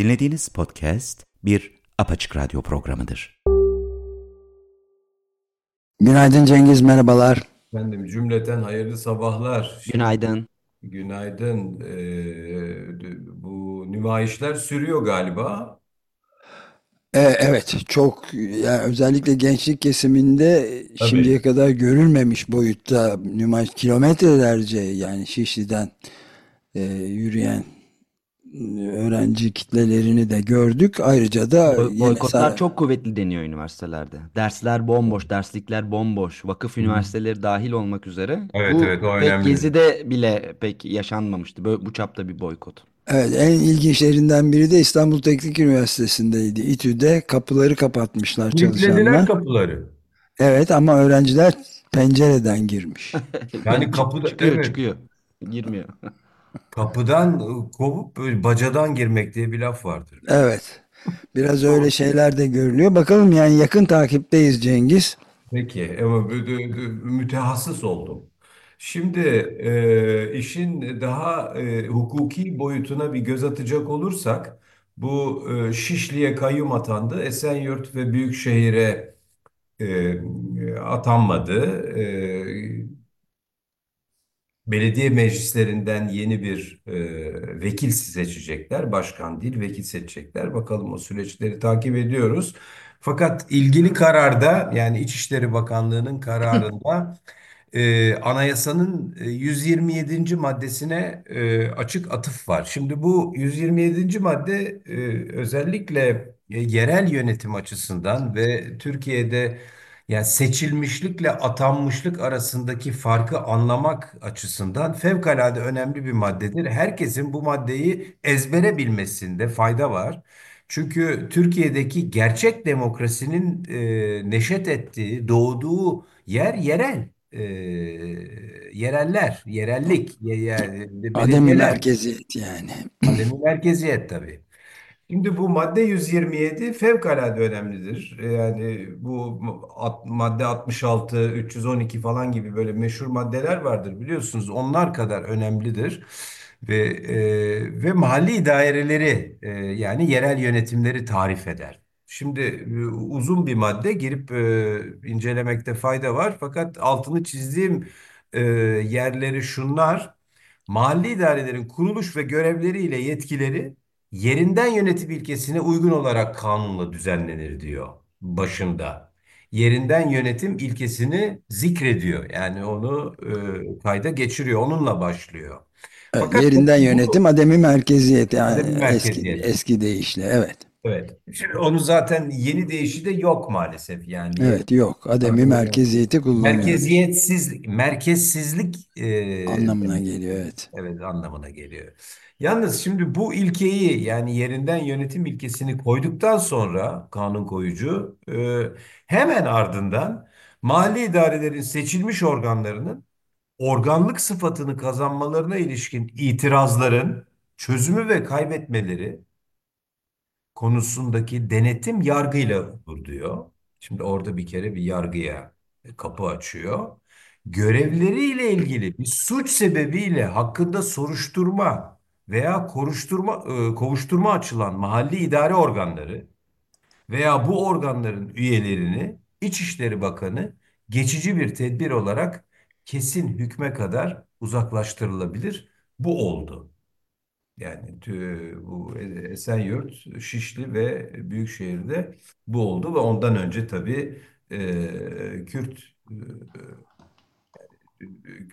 Dinlediğiniz podcast bir apaçık radyo programıdır. Günaydın Cengiz, merhabalar. Efendim cümleten hayırlı sabahlar. Günaydın. Günaydın. Ee, bu nümayişler sürüyor galiba. Ee, evet, çok yani özellikle gençlik kesiminde Tabii. şimdiye kadar görülmemiş boyutta nümayiş kilometrelerce yani Şişli'den e, yürüyen e, öğrenci kitlelerini de gördük. Ayrıca da Boy- Boykotlar çok kuvvetli deniyor üniversitelerde. Dersler bomboş, derslikler bomboş. Vakıf üniversiteleri dahil olmak üzere. Evet, Bu evet, o pek önemli. Gezi'de bile pek yaşanmamıştı. Böyle, bu çapta bir boykot. Evet, en ilginçlerinden biri de İstanbul Teknik Üniversitesi'ndeydi. İTÜ'de kapıları kapatmışlar Kilitlediler çalışanlar. kapıları. Evet ama öğrenciler pencereden girmiş. Yani kapıda çıkıyor, evet çıkıyor. Girmiyor. Kapıdan e, kovup böyle bacadan girmek diye bir laf vardır. Evet. Biraz öyle şeyler de görülüyor. Bakalım yani yakın takipteyiz Cengiz. Peki ama bö- mütehassıs oldum. Şimdi e, işin daha e, hukuki boyutuna bir göz atacak olursak bu e, Şişli'ye kayyum atandı. Esenyurt ve Büyükşehir'e e, atanmadı. E, belediye meclislerinden yeni bir e, vekil seçecekler. Başkan değil, vekil seçecekler. Bakalım o süreçleri takip ediyoruz. Fakat ilgili kararda yani İçişleri Bakanlığı'nın kararında e, anayasanın e, 127. maddesine e, açık atıf var. Şimdi bu 127. madde e, özellikle e, yerel yönetim açısından ve Türkiye'de yani seçilmişlikle atanmışlık arasındaki farkı anlamak açısından fevkalade önemli bir maddedir. Herkesin bu maddeyi ezbere bilmesinde fayda var. Çünkü Türkiye'deki gerçek demokrasinin e, neşet ettiği, doğduğu yer yerel. E, yereller, yerellik, ye- yani Ademi belediyeler. merkeziyet yani. Ademi merkeziyet tabii. Şimdi bu madde 127 fevkalade önemlidir. Yani bu at- madde 66, 312 falan gibi böyle meşhur maddeler vardır biliyorsunuz. Onlar kadar önemlidir. Ve e, ve mahalli daireleri e, yani yerel yönetimleri tarif eder. Şimdi e, uzun bir madde girip e, incelemekte fayda var. Fakat altını çizdiğim e, yerleri şunlar. Mahalli idarelerin kuruluş ve görevleriyle yetkileri yerinden yönetim ilkesine uygun olarak kanunla düzenlenir diyor başında. Yerinden yönetim ilkesini zikrediyor. Yani onu e, kayda geçiriyor. Onunla başlıyor. Evet, Fakat yerinden bu yönetim ademi merkeziyet yani ademi eski merkeziyet. eski deyişle evet. Evet. Şimdi onu zaten yeni deyişi de yok maalesef. Yani Evet yok ademi merkeziyeti kullanıyoruz merkeziyetsiz, merkezsizlik e, anlamına geliyor evet. Evet anlamına geliyor. Yalnız şimdi bu ilkeyi yani yerinden yönetim ilkesini koyduktan sonra kanun koyucu e, hemen ardından mali idarelerin seçilmiş organlarının organlık sıfatını kazanmalarına ilişkin itirazların çözümü ve kaybetmeleri konusundaki denetim yargıyla olur diyor. Şimdi orada bir kere bir yargıya kapı açıyor. Görevleriyle ilgili bir suç sebebiyle hakkında soruşturma veya koruşturma, e, kovuşturma açılan mahalli idare organları veya bu organların üyelerini İçişleri Bakanı geçici bir tedbir olarak kesin hükme kadar uzaklaştırılabilir. Bu oldu. Yani tü- bu Esenyurt, Şişli ve Büyükşehir'de bu oldu ve ondan önce tabii e, Kürt e,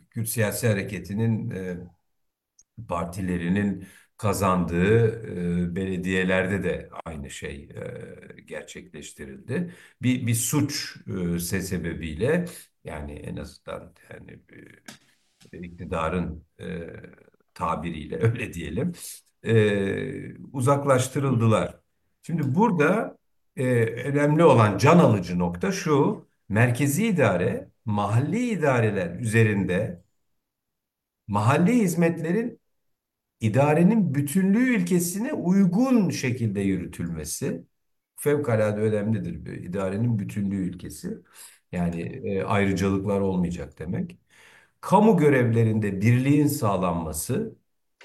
Kürt siyasi hareketinin e, partilerinin kazandığı e, belediyelerde de aynı şey e, gerçekleştirildi. Bir bir suç e, se- sebebiyle yani en azından yani e, iktidarın e, tabiriyle öyle diyelim e, uzaklaştırıldılar. Şimdi burada e, önemli olan can alıcı nokta şu, merkezi idare mahalli idareler üzerinde mahalli hizmetlerin idarenin bütünlüğü ilkesine uygun şekilde yürütülmesi fevkalade önemlidir. İdarenin bütünlüğü ilkesi. Yani e, ayrıcalıklar olmayacak demek. Kamu görevlerinde birliğin sağlanması,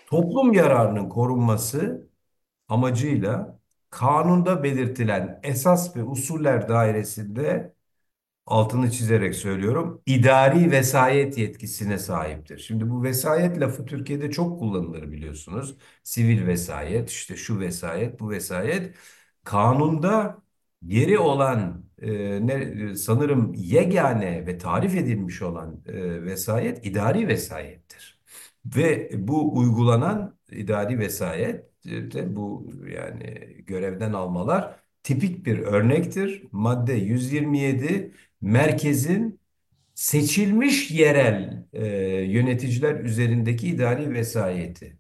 toplum yararının korunması amacıyla kanunda belirtilen esas ve usuller dairesinde altını çizerek söylüyorum, idari vesayet yetkisine sahiptir. Şimdi bu vesayet lafı Türkiye'de çok kullanılır biliyorsunuz. Sivil vesayet, işte şu vesayet, bu vesayet. Kanunda yeri olan e, ne, sanırım yegane ve tarif edilmiş olan e, vesayet idari vesayettir. Ve bu uygulanan idari vesayet de bu yani görevden almalar tipik bir örnektir. Madde 127 merkezin seçilmiş yerel e, yöneticiler üzerindeki idari vesayeti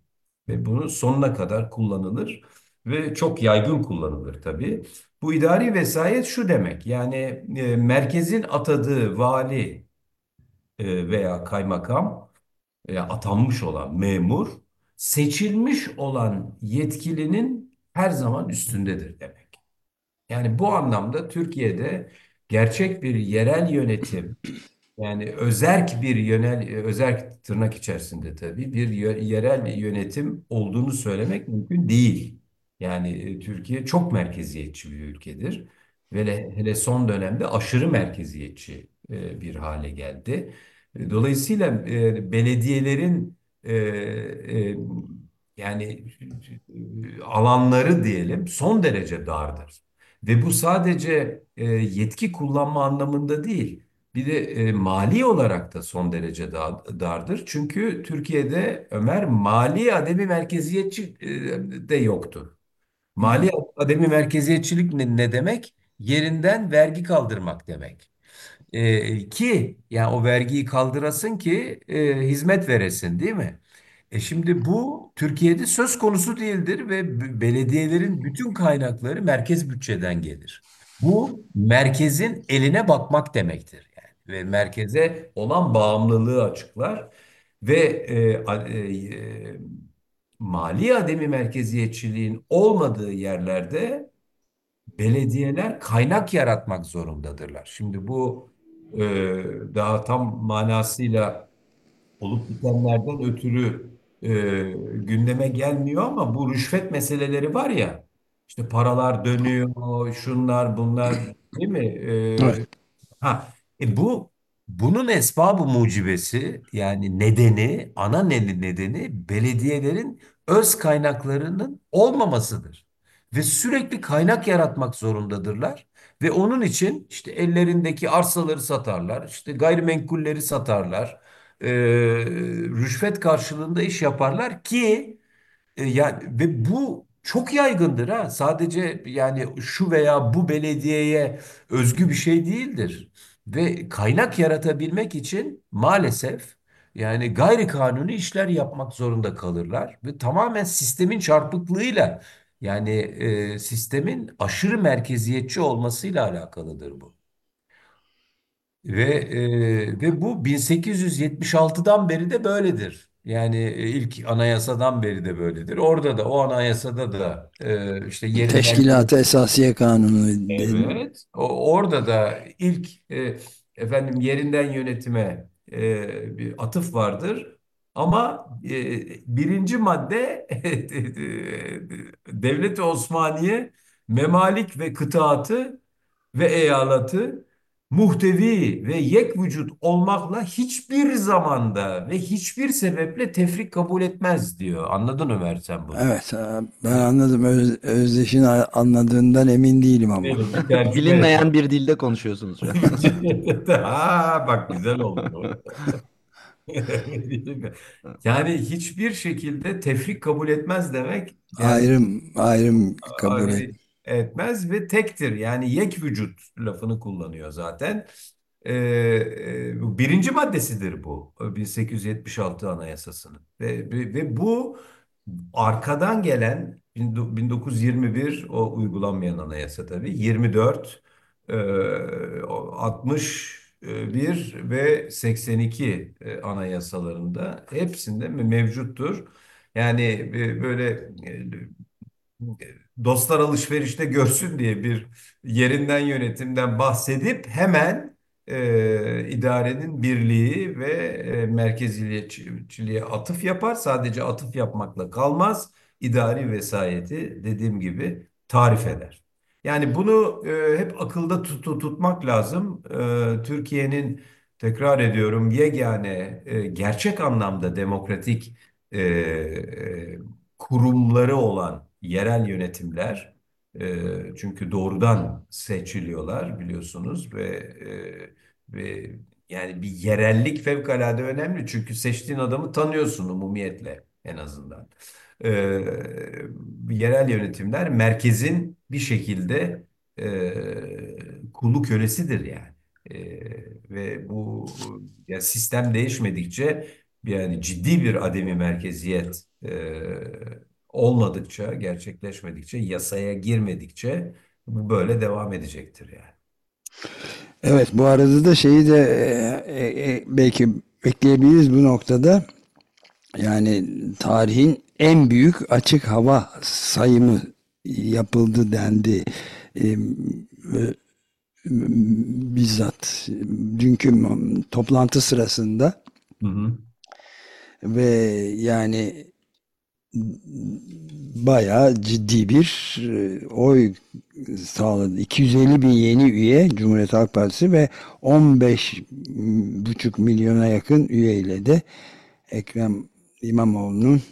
ve bunu sonuna kadar kullanılır ve çok yaygın kullanılır tabii. Bu idari vesayet şu demek yani e, merkezin atadığı vali e, veya kaymakam veya atanmış olan memur seçilmiş olan yetkilinin her zaman üstündedir demek. Yani bu anlamda Türkiye'de gerçek bir yerel yönetim yani özerk bir yönel özerk tırnak içerisinde tabii bir yerel yönetim olduğunu söylemek mümkün değil. Yani e, Türkiye çok merkeziyetçi bir ülkedir ve hele son dönemde aşırı merkeziyetçi e, bir hale geldi. Dolayısıyla e, belediyelerin yani alanları diyelim son derece dardır. Ve bu sadece yetki kullanma anlamında değil. Bir de mali olarak da son derece da, dardır. Çünkü Türkiye'de Ömer mali ademi merkeziyetçi de yoktu. Mali ademi merkeziyetçilik ne, ne demek? Yerinden vergi kaldırmak demek. E, ki yani o vergiyi kaldırasın ki e, hizmet veresin değil mi? E şimdi bu Türkiye'de söz konusu değildir ve belediyelerin bütün kaynakları merkez bütçeden gelir. Bu merkezin eline bakmak demektir yani ve merkeze olan bağımlılığı açıklar ve e, e, mali ademi merkeziyetçiliğin olmadığı yerlerde belediyeler kaynak yaratmak zorundadırlar. Şimdi bu e, daha tam manasıyla olup bitenlerden ötürü e, gündeme gelmiyor ama bu rüşvet meseleleri var ya işte paralar dönüyor şunlar bunlar değil mi? E, Evet. ha e bu bunun esbabı mucibesi yani nedeni ana nedeni, nedeni belediyelerin öz kaynaklarının olmamasıdır. Ve sürekli kaynak yaratmak zorundadırlar. Ve onun için işte ellerindeki arsaları satarlar, işte gayrimenkulleri satarlar, e, rüşvet karşılığında iş yaparlar ki e, yani ve bu çok yaygındır ha. Sadece yani şu veya bu belediyeye özgü bir şey değildir. Ve kaynak yaratabilmek için maalesef yani gayri kanuni işler yapmak zorunda kalırlar ve tamamen sistemin çarpıklığıyla yani e, sistemin aşırı merkeziyetçi olmasıyla alakalıdır bu. Ve e, ve bu 1876'dan beri de böyledir. Yani e, ilk anayasadan beri de böyledir. Orada da o anayasada da e, işte yerinden Teşkilat-ı Esasiye Kanunu. Evet. O, orada da ilk e, efendim yerinden yönetime e, bir atıf vardır. Ama e, birinci madde Devlet-i Osmaniye memalik ve kıtaatı ve eyalatı muhtevi ve yek vücut olmakla hiçbir zamanda ve hiçbir sebeple tefrik kabul etmez diyor. Anladın Ömer sen bunu? Evet, ben anladım. Öz, Özdeş'in anladığından emin değilim ama. Evet, Bilinmeyen bir dilde konuşuyorsunuz. Ha bak güzel oldu. Yani hiçbir şekilde tefrik kabul etmez demek. Yani Ayrım, ayrım kabul et. Etmez ve tektir. Yani yek vücut lafını kullanıyor zaten. Ee, e, birinci maddesidir bu 1876 Anayasası'nın ve, ve, bu arkadan gelen 1921 o uygulanmayan anayasa tabii 24 e, 61 ve 82 e, anayasalarında hepsinde mevcuttur. Yani e, böyle e, dostlar alışverişte görsün diye bir yerinden yönetimden bahsedip hemen e, idarenin birliği ve e, merkeziyetçiliğe atıf yapar. Sadece atıf yapmakla kalmaz. idari vesayeti dediğim gibi tarif eder. Yani bunu e, hep akılda tut, tutmak lazım. E, Türkiye'nin tekrar ediyorum yegane e, gerçek anlamda demokratik e, e, kurumları olan yerel yönetimler e, çünkü doğrudan seçiliyorlar biliyorsunuz ve e, ve yani bir yerellik fevkalade önemli çünkü seçtiğin adamı tanıyorsun umumiyetle en azından. E, yerel yönetimler merkezin bir şekilde e, kulu kölesidir yani. E, ve bu ya sistem değişmedikçe yani ciddi bir ademi merkeziyet e, olmadıkça, gerçekleşmedikçe, yasaya girmedikçe bu böyle devam edecektir yani. Evet bu arada da şeyi de e, e, e, belki ekleyebiliriz bu noktada. Yani tarihin en büyük açık hava sayımı yapıldı dendi. E, e, bizzat dünkü toplantı sırasında Hı hı. ve yani bayağı ciddi bir e, oy sağladı. 250 bin yeni üye Cumhuriyet Halk Partisi ve 15,5 milyona yakın üyeyle de Ekrem İmamoğlu'nun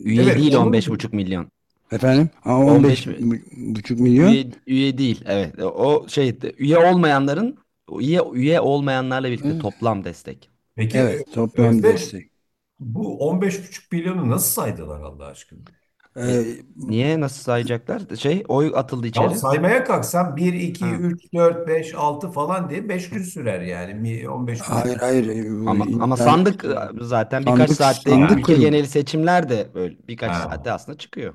Üye Evet, değil onun- 15,5 milyon. efendim ama 15 15,5 milyon Üye, üye değil. Evet. O şey üye olmayanların üye üye olmayanlarla birlikte toplam destek. Peki evet toplam Özde, destek. Bu 15,5 milyonu nasıl saydılar Allah aşkına? Ee, Niye nasıl sayacaklar? Şey oy atıldı Ya içeri. saymaya kalksam 1, 2, Ha. 3, 4, 5, 6 falan diye 5 gün sürer yani. Mi- 15 gün. hayır hayır e, bu Ama ama internet- sandık e, zaten birkaç Sandık- saatte sandık ülke kurulu. geneli seçimler de böyle birkaç Ha. saatte aslında çıkıyor.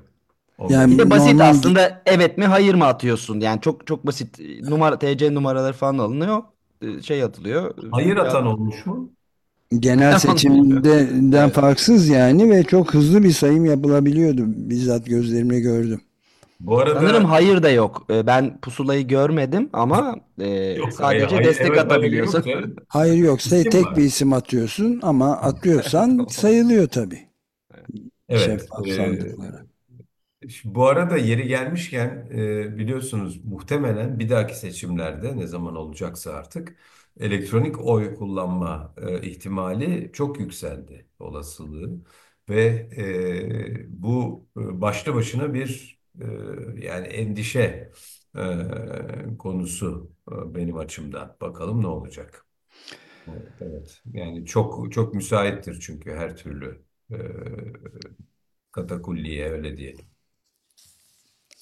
Yani Bir de basit normal- aslında evet mi hayır mı atıyorsun. Yani çok çok basit numara TC numaraları falan alınıyor. E, Şey atılıyor. Hayır Ya- atan olmuş mu? Genel seçimden Evet. farksız yani ve çok hızlı bir sayım yapılabiliyordu. Bizzat gözlerimle gördüm. Bu arada Sanırım hayır da yok. E, Ben pusulayı görmedim ama e, Yok, sadece hayır, destek evet, hayır atabiliyorsun. yok canım. Hayır yoksa İsim tek var. bir isim atıyorsun ama atıyorsan sayılıyor tabii. Evet. Şeffaf e, sandıklara. Bu arada yeri gelmişken e, biliyorsunuz muhtemelen bir dahaki seçimlerde ne zaman olacaksa artık elektronik oy kullanma e, ihtimali çok yükseldi olasılığı ve e, bu e, başlı başına bir e, yani endişe e, konusu e, benim açımdan. Bakalım ne olacak. Evet. Yani çok çok müsaittir çünkü her türlü e, katakulliye öyle diyelim.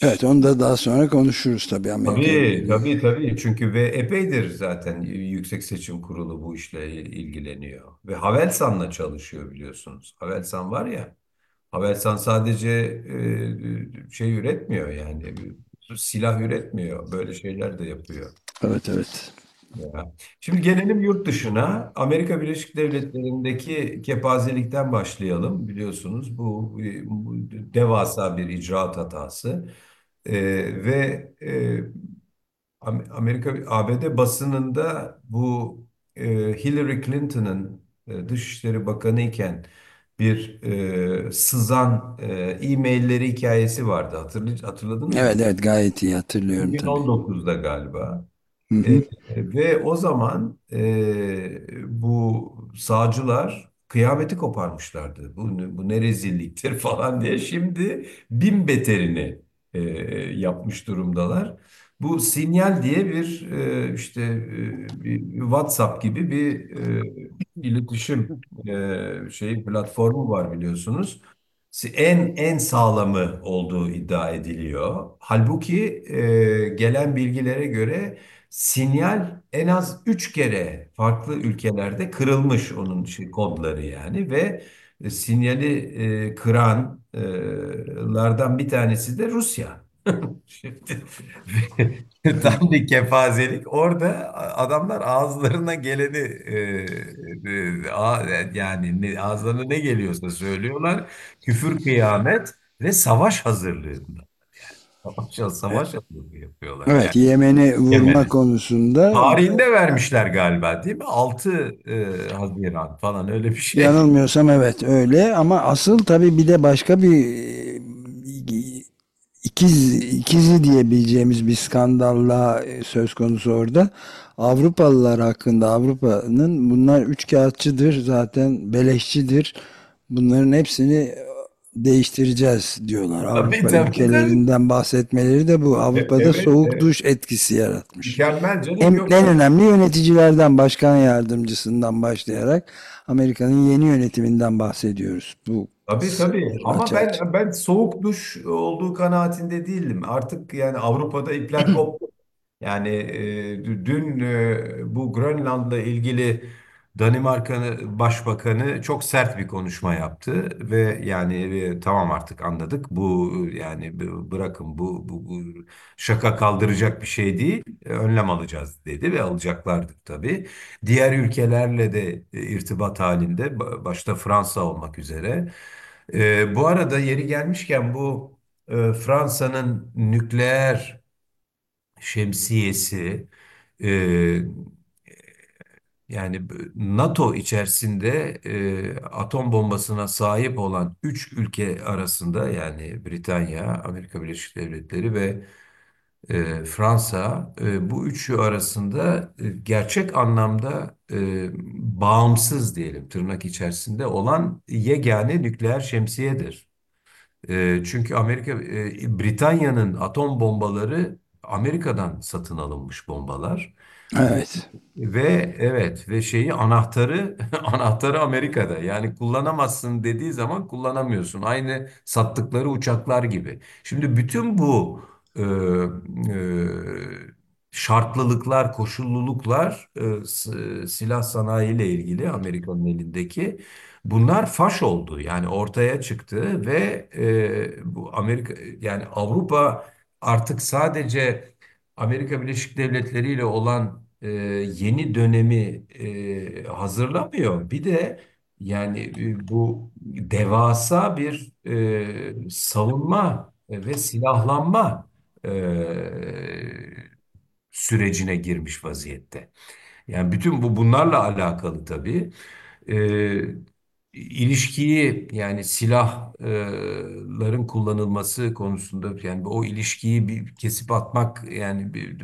Evet onu da daha sonra konuşuruz tabii Amerika. Tabii, tabii, tabii. Çünkü ve epeydir zaten Yüksek Seçim Kurulu bu işle ilgileniyor. Ve Havelsan'la çalışıyor biliyorsunuz. Havelsan var ya, Havelsan sadece e, şey üretmiyor yani, silah üretmiyor. Böyle şeyler de yapıyor. Evet evet. Ya. Şimdi gelelim yurt dışına. Amerika Birleşik Devletleri'ndeki kepazelikten başlayalım. Biliyorsunuz bu, bu devasa bir icraat hatası. Ee, ve e, Am- Amerika ABD basınında bu e, Hillary Clinton'ın e, Dışişleri Bakanı iken bir e, sızan e, e-mailleri hikayesi vardı. Hatırlay hatırladınız mı? Evet evet gayet iyi hatırlıyorum tabii. 2019'da galiba. Hı hı. E, ve o zaman e, bu sağcılar kıyameti koparmışlardı. Bu, ne- bu ne rezilliktir falan diye. Şimdi bin beterini e, yapmış durumdalar. Bu Sinyal diye bir e, işte e, bir WhatsApp gibi bir e, iletişim e, şey platformu var biliyorsunuz. En en sağlamı olduğu iddia ediliyor. Halbuki e, gelen bilgilere göre sinyal en az 3 kere farklı ülkelerde kırılmış onun şey, kodları yani ve e, sinyali e, kıranlardan bir tanesi de Rusya. Tam bir kepazelik. Orada adamlar ağızlarına geleni e, e, yani ne, ağızlarına ne geliyorsa söylüyorlar. Küfür, kıyamet ve savaş hazırlığında. Savaş, savaş hazırlığı yapıyorlar. Evet, Yani Yemen'i vurma Yemen'e. konusunda Tarihinde vermişler galiba değil mi? 6 e, Haziran falan öyle bir şey. yanılmıyorsam evet öyle ama asıl tabii bir de başka bir e, ikiz ikizi diyebileceğimiz bir skandalla e, söz konusu orada. Avrupalılar hakkında Avrupa'nın bunlar üç kağıtçıdır zaten beleşçidir. Bunların hepsini değiştireceğiz diyorlar. Avrupa tabii tabii. ülkelerinden bahsetmeleri de bu. Avrupa'da Evet, soğuk evet. duş etkisi yaratmış. Mükemmel canım En, yok. en önemli yöneticilerden, başkan yardımcısından başlayarak Amerika'nın yeni yönetiminden bahsediyoruz. Bu Tabii tabii ama açı ben açı. ben soğuk duş olduğu kanaatinde değildim. Artık yani Avrupa'da ipler koptu. Yani e, dün e, bu Grönland'la ilgili Danimarka'nın başbakanı çok sert bir konuşma yaptı ve yani e, tamam artık anladık. Bu yani b- bırakın bu, bu bu şaka kaldıracak bir şey değil. E, Önlem alacağız dedi ve alacaklardır tabii. Diğer ülkelerle de e, irtibat halinde ba- başta Fransa olmak üzere. E, bu arada yeri gelmişken bu e, Fransa'nın nükleer şemsiyesi e, yani NATO içerisinde e, atom bombasına sahip olan üç ülke arasında yani Britanya, Amerika Birleşik Devletleri ve e, Fransa e, bu üçü arasında e, gerçek anlamda e, bağımsız diyelim tırnak içerisinde olan yegane nükleer şemsiyedir. E, çünkü Amerika, e, Britanya'nın atom bombaları Amerika'dan satın alınmış bombalar. Evet. Ve evet ve şeyi anahtarı anahtarı Amerika'da. Yani kullanamazsın dediği zaman kullanamıyorsun. Aynı sattıkları uçaklar gibi. Şimdi bütün bu e, e, şartlılıklar, koşulluluklar e, silah sanayi ile ilgili Amerika'nın elindeki bunlar faş oldu. Yani ortaya çıktı ve e, bu Amerika yani Avrupa artık sadece Amerika Birleşik Devletleri ile olan e, yeni dönemi e, hazırlamıyor. Bir de yani e, bu devasa bir e, savunma ve silahlanma e, sürecine girmiş vaziyette. Yani bütün bu bunlarla alakalı tabii. E, ilişkiyi yani silahların kullanılması konusunda yani o ilişkiyi bir kesip atmak yani bir,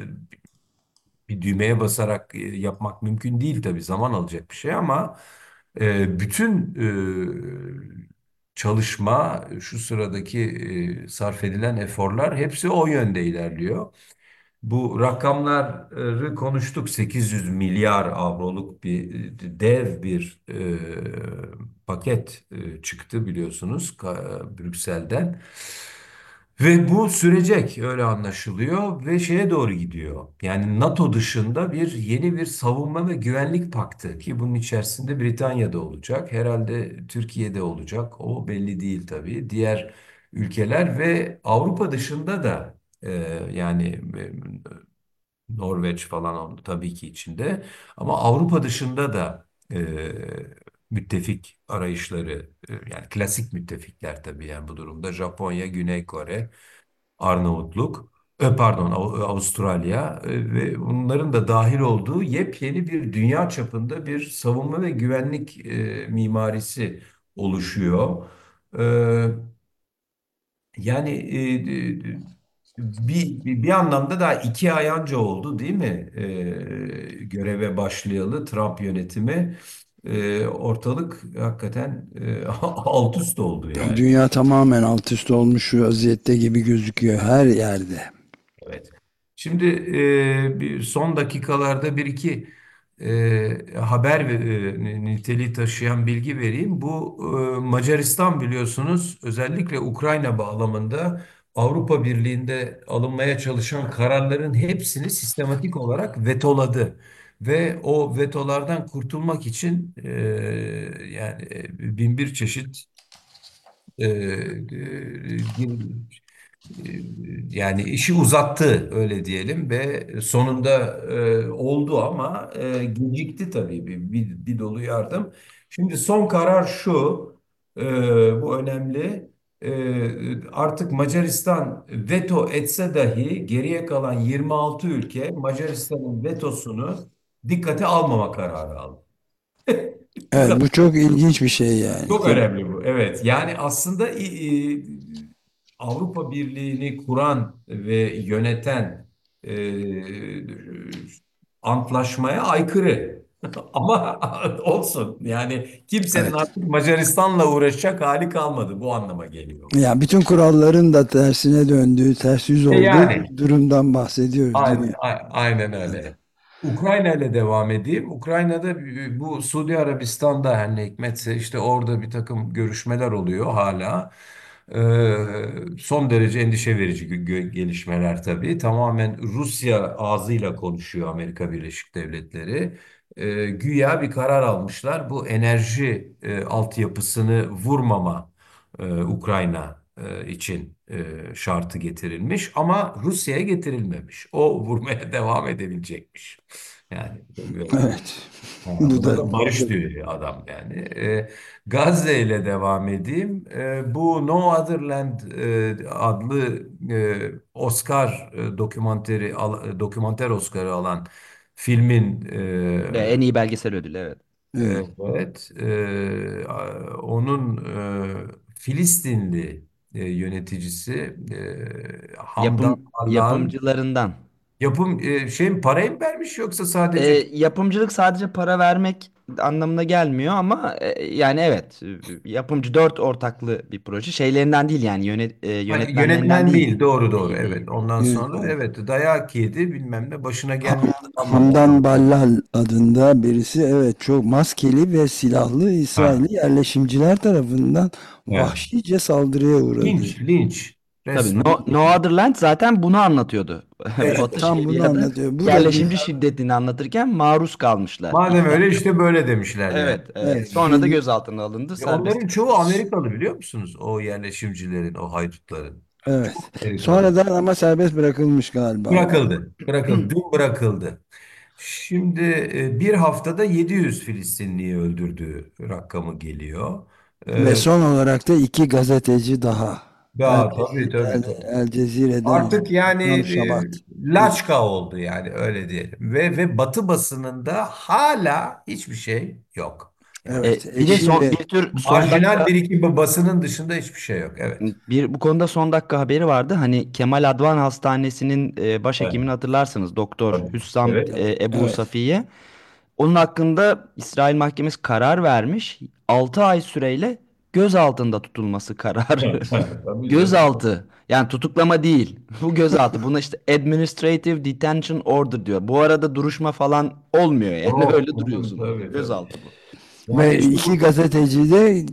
bir düğmeye basarak e, yapmak mümkün değil tabii zaman alacak bir şey ama e, bütün e, çalışma şu sıradaki e, sarf edilen eforlar hepsi o yönde ilerliyor. Bu rakamları konuştuk. 800 milyar avroluk bir dev bir e, paket e, çıktı biliyorsunuz Brüksel'den. Ve bu sürecek öyle anlaşılıyor ve şeye doğru gidiyor. Yani NATO dışında bir yeni bir savunma ve güvenlik paktı ki bunun içerisinde Britanya'da olacak. Herhalde Türkiye'de olacak. O belli değil tabii. Diğer ülkeler ve Avrupa dışında da e, yani Norveç falan oldu tabii ki içinde. Ama Avrupa dışında da e, müttefik arayışları e, yani klasik müttefikler tabii yani bu durumda Japonya, Güney Kore, Arnavutluk, e, pardon Av- Avustralya e, ve bunların da dahil olduğu yepyeni bir dünya çapında bir savunma ve güvenlik e, mimarisi oluşuyor. E, yani bir, bir, bir anlamda daha iki ay önce oldu değil mi? E, göreve başlayalı Trump yönetimi. E, ortalık hakikaten e, alt üst oldu yani. Dünya tamamen alt üst olmuş vaziyette gibi gözüküyor her yerde. Evet. Şimdi e, bir son dakikalarda bir iki e, haber e, niteliği taşıyan bilgi vereyim. Bu e, Macaristan biliyorsunuz özellikle Ukrayna bağlamında Avrupa Birliği'nde alınmaya çalışan kararların hepsini sistematik olarak vetoladı. Ve o vetolardan kurtulmak için e, yani e, bin bir çeşit e, e, yani işi uzattı öyle diyelim ve sonunda e, oldu ama e, gecikti tabii bir, bir, bir dolu yardım. Şimdi son karar şu, e, bu önemli. E, artık Macaristan veto etse dahi geriye kalan 26 ülke Macaristan'ın vetosunu dikkate almama kararı aldı. Evet bu çok ilginç bir şey yani. Çok önemli bu. Evet. Yani aslında Avrupa Birliği'ni kuran ve yöneten e, antlaşmaya aykırı. Ama olsun. Yani kimsenin Evet. artık Macaristan'la uğraşacak hali kalmadı. Bu anlama geliyor. Yani bütün kuralların da tersine döndüğü, ters yüz olduğu yani. durumdan bahsediyoruz değil Aynen, mi? a- aynen öyle. Ukrayna ile devam edeyim. Ukrayna'da bu Suudi Arabistan'da her ne hikmetse işte orada bir takım görüşmeler oluyor hala. Ee, son derece endişe verici gelişmeler tabii. Tamamen Rusya ağzıyla konuşuyor Amerika Birleşik Devletleri. Ee, güya bir karar almışlar. Bu enerji e, altyapısını vurmama e, Ukrayna e, için e, şartı getirilmiş ama Rusya'ya getirilmemiş. O vurmaya devam edebilecekmiş. Yani Evet. ha, bu da da barış diyor adam yani. E, Gazze ile devam edeyim. E, bu No Other Land e, adlı e, Oscar e, dokümanteri al- dokümanter Oscar'ı alan filmin Ve e, en iyi belgesel ödülü evet. evet. Eee, onun eee, Filistinli eee, yöneticisi eee, Hamdan Yapım Allah'ın yapımcılarından. Yapım eee, şey mi, parayı mı vermiş yoksa E, sadece yapımcılık sadece para vermek anlamına gelmiyor ama e, yani evet e, yapımcı dört ortaklı bir proje şeylerinden değil yani yönet, e, Ha, yönetmenlerinden yönetmen değil. değil doğru doğru Değil değil. evet ondan Evet. sonra evet dayak yedi bilmem ne başına Ham- gelmeyen adamlar Hamdan Ballal adında birisi evet çok maskeli ve silahlı ha, İsrailli yerleşimciler tarafından evet. vahşice saldırıya uğradı. Linç linç Tabii resmen No, No Other Land zaten bunu anlatıyordu. evet Batı tam bunu şeriatı anlatıyor. Bu da yerleşimci bir şiddetini anlatırken maruz kalmışlar madem öyle işte böyle demişler yani. Evet, evet. evet, Sonra da film gözaltına alındı, E, serbest Onların çoğu. Amerikalı biliyor musunuz? O yerleşimcilerin, o haydutların. evet. Amerikalı. Sonradan ama serbest bırakılmış galiba. Bırakıldı. Bırakıldı. Dün bırakıldı. Şimdi e, bir haftada 700 Filistinliyi öldürdüğü rakamı geliyor. Ve E, son olarak da iki gazeteci daha. Ya tabii tabii El, tabii. El Cezire'den Artık yani e, Şabat. laçka oldu yani öyle diyelim. Ve ve Batı basınında hala hiçbir şey yok. Yani Evet, E, bir de son bir tür son marjinal dakika bir iki basının dışında hiçbir şey yok. Evet. bir bu konuda son dakika haberi vardı. Hani Kemal Advan Hastanesi'nin e, Evet. başhekimini hatırlarsınız. Doktor Evet. Hüssam Evet. e, Ebu Evet. Safiye. Onun hakkında İsrail mahkemesi karar vermiş. 6 ay süreyle gözaltında tutulması kararı. Gözaltı. Yani tutuklama değil. Bu gözaltı. Buna işte Administrative Detention Order diyor. Bu arada duruşma falan olmuyor yani. Oh, Öyle duruyorsun. tabii tabii. Gözaltı bu. Yani Ve iki gazeteci de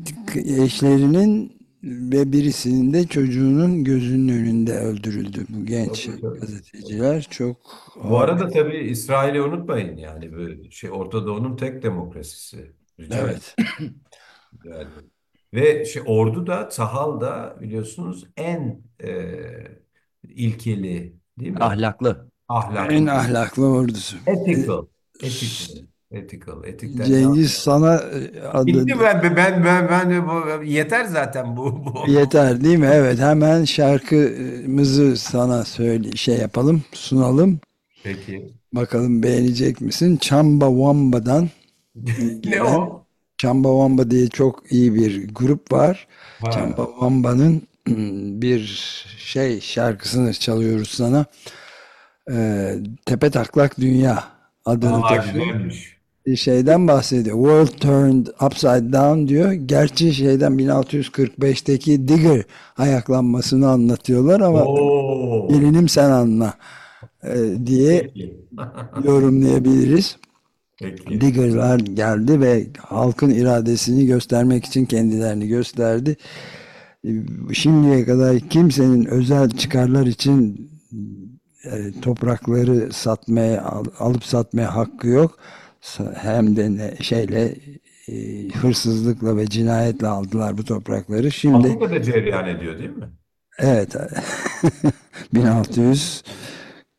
eşlerinin ve birisinin de çocuğunun gözünün önünde öldürüldü. Bu genç tabii tabii. gazeteciler çok Bu arada tabii İsrail'i unutmayın yani şey Orta Doğu'nun tek demokrasisi. Rica. Evet. Ederim. Ve şey ordu da Tahal da biliyorsunuz en e, ilkeli değil mi? Ahlaklı. Ahlaklı. En ahlaklı ordusu. E, Ethical. Ethical. Ethical. Etikten Cengiz sana e, adı Bitti ben ben ben ben bu- yeter zaten bu bu. yeter değil mi? Evet hemen şarkımızı sana söyle şey yapalım sunalım. Peki. Bakalım beğenecek misin? Chamba Wamba'dan Ne o? Chamba Wamba diye çok iyi bir grup var. Ha. Chamba Wamba'nın bir şey şarkısını çalıyoruz sana. Ee, Tepe Taklak Dünya adını. Bir şeyden bahsediyor. World Turned Upside Down diyor. Gerçi şeyden 1645'teki Digger ayaklanmasını anlatıyorlar ama gelinim sen anla e, diye yorumlayabiliriz. Peki. Digger'lar geldi ve halkın iradesini göstermek için kendilerini gösterdi. E, Şimdiye kadar kimsenin özel çıkarlar için e, toprakları satmaya al- alıp satmaya hakkı yok. Hem de ne, şeyle e, hırsızlıkla ve cinayetle aldılar bu toprakları. Şimdi Afrika'da cereyan ediyor değil mi? evet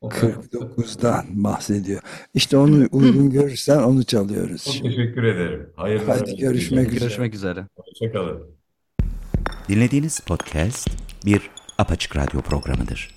1649'dan bahsediyor. İşte onu uygun görürsen onu çalıyoruz Çok şimdi. teşekkür ederim. Hayırlı Hadi görüşmek üzere. Görüşmek üzere. Hoşçakalın. Dinlediğiniz podcast bir Apaçık Radyo programıdır.